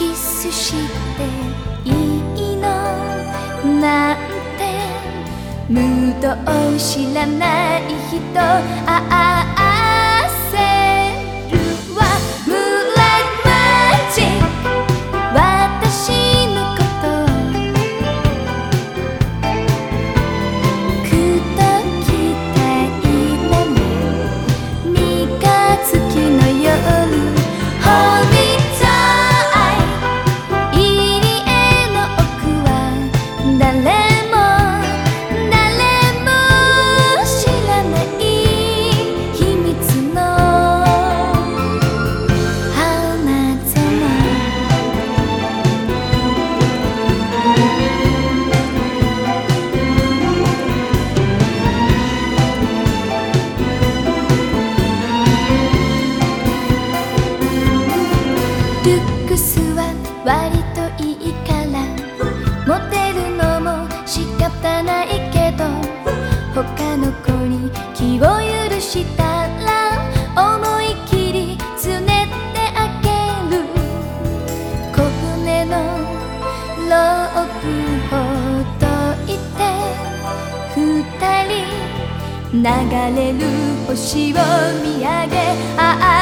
キスしていいの？なんて。無道を知らない人。あああは割といいから。モテるのも仕方ないけど他の子に気を許したら思い切りつねってあげる。小舟のロープほどいて二人流れる星を見上げああ